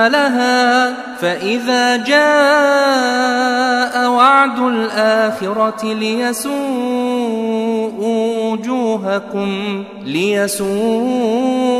فلها فإذا جاء وعد الآخرة ليسوءوا وجوهكم ليسوءوا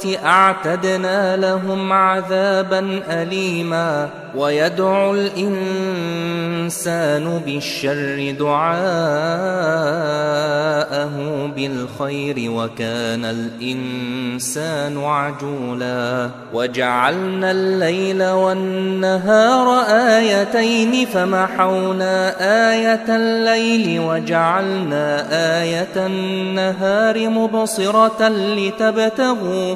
أعتدنا لهم عذابا أليما ويدعو الإنسان بالشر دعاءه بالخير وكان الإنسان عجولا وجعلنا الليل والنهار آيتين فمحونا آية الليل وجعلنا آية النهار مبصرة لتبتغوا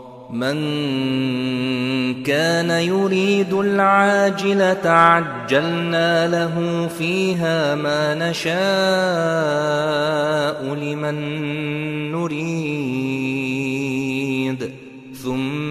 من كان يريد العاجلة عجلنا له فيها ما نشاء لمن نريد. ثم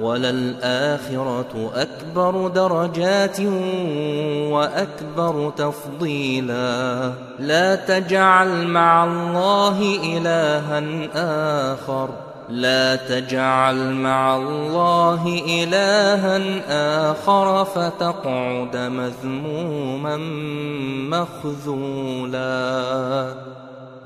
وللآخرة أكبر درجات وأكبر تفضيلا. لا تجعل مع الله إلها آخر. لا تجعل مع الله إلها آخر فتقعد مذموما مخذولا.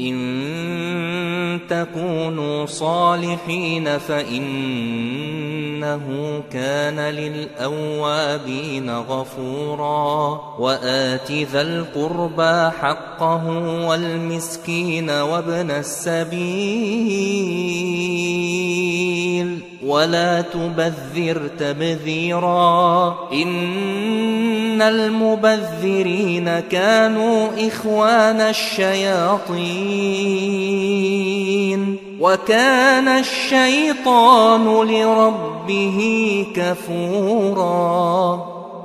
إن تكونوا صالحين فإنه كان للأوابين غفورا وآت ذا القربى حقه والمسكين وابن السبيل ولا تبذر تبذيرا. إن المبذرين كانوا إخوان الشياطين. وكان الشيطان لربه كفوراً.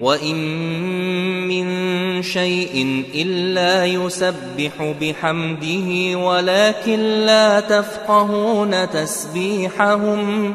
وإن من شيء إلا يسبح بحمده ولكن لا تفقهون تسبيحهم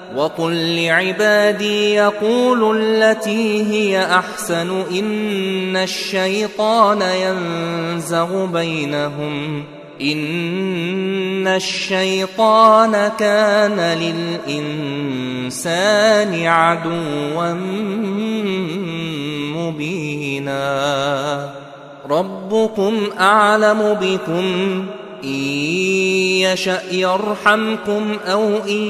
وقل لعبادي يقولوا التي هي أحسن إن الشيطان ينزغ بينهم إن الشيطان كان للإنسان عدوا مبينا. ربكم أعلم بكم إن يشأ يرحمكم أو إن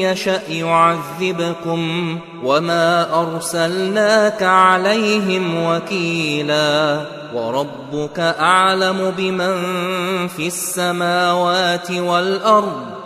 يشأ يعذبكم وما أرسلناك عليهم وكيلا وربك أعلم بمن في السماوات والأرض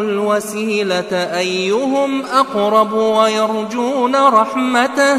الوسيلة أيهم أقرب ويرجون رحمته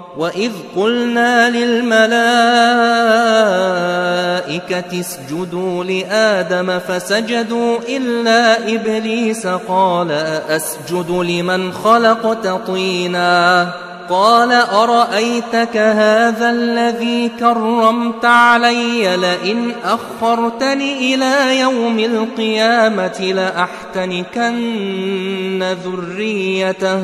وإذ قلنا للملائكة اسجدوا لآدم فسجدوا إلا إبليس قال أسجد لمن خلقت طيناً قال أرأيتك هذا الذي كرمت علي لئن أخرتني إلى يوم القيامة لأحتنكن ذريته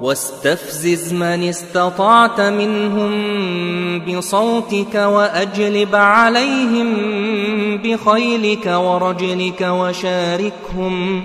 واستفزز من استطعت منهم بصوتك وأجلب عليهم بخيلك ورجلك وشاركهم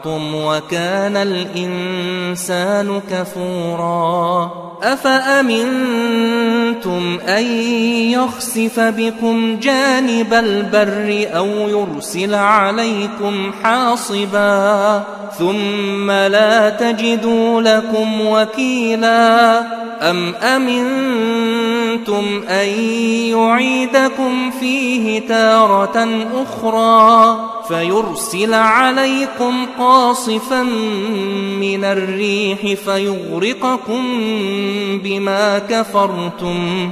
وكان الإنسان كفورا أفأمنتم أن يخسف بكم جانب البر أو يرسل عليكم حاصبا ثم لا تجدوا لكم وكيلا أم أمنتم أن يعيدكم فيه تارة أخرى فيرسل عليكم قاصفا من الريح فيغرقكم بما كفرتم.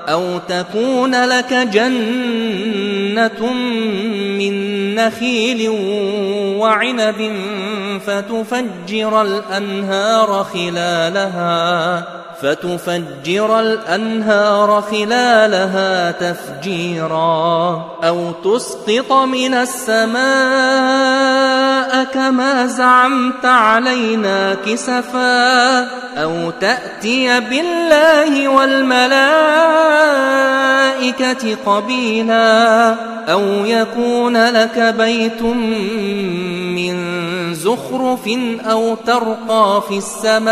أو تكون لك جنة من نخيل وعنب فتفجر الأنهار خلالها فتفجر الأنهار خلالها تفجيرا أو تسقط من السماء كما زعمت علينا كسفا أو تأتي بالله والملائكة قبيلا أو يكون لك بيت من زخرف أو ترقى في السماء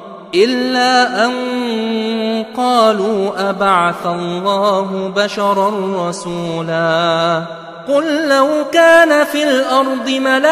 إلا أن قالوا أبعث الله بشرا رسولا. قل لو كان في الأرض ملائكة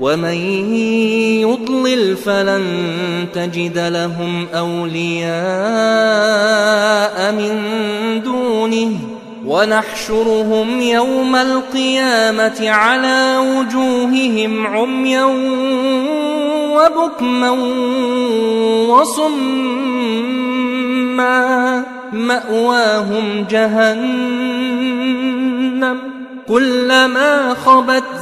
ومن يضلل فلن تجد لهم أولياء من دونه ونحشرهم يوم القيامة على وجوههم عميا وبكما وصما مأواهم جهنم كلما خبت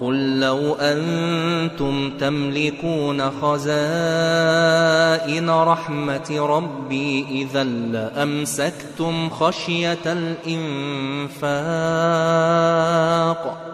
قل لو أنتم تملكون خزائن رحمة ربي إذا لأمسكتم خشية الإنفاق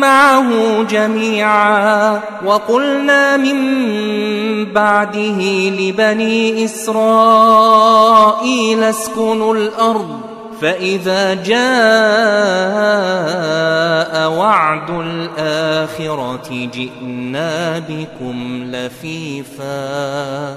معه جميعا وقلنا من بعده لبني إسرائيل اسكنوا الأرض فإذا جاء وعد الآخرة جئنا بكم لفيفا.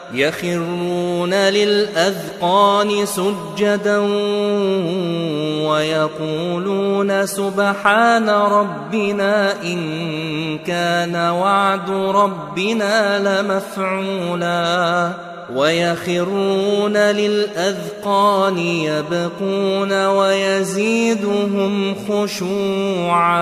يخرون للأذقان سجدا ويقولون سبحان ربنا إن كان وعد ربنا لمفعولا. ويخرون للأذقان يبكون ويزيدهم خشوعا.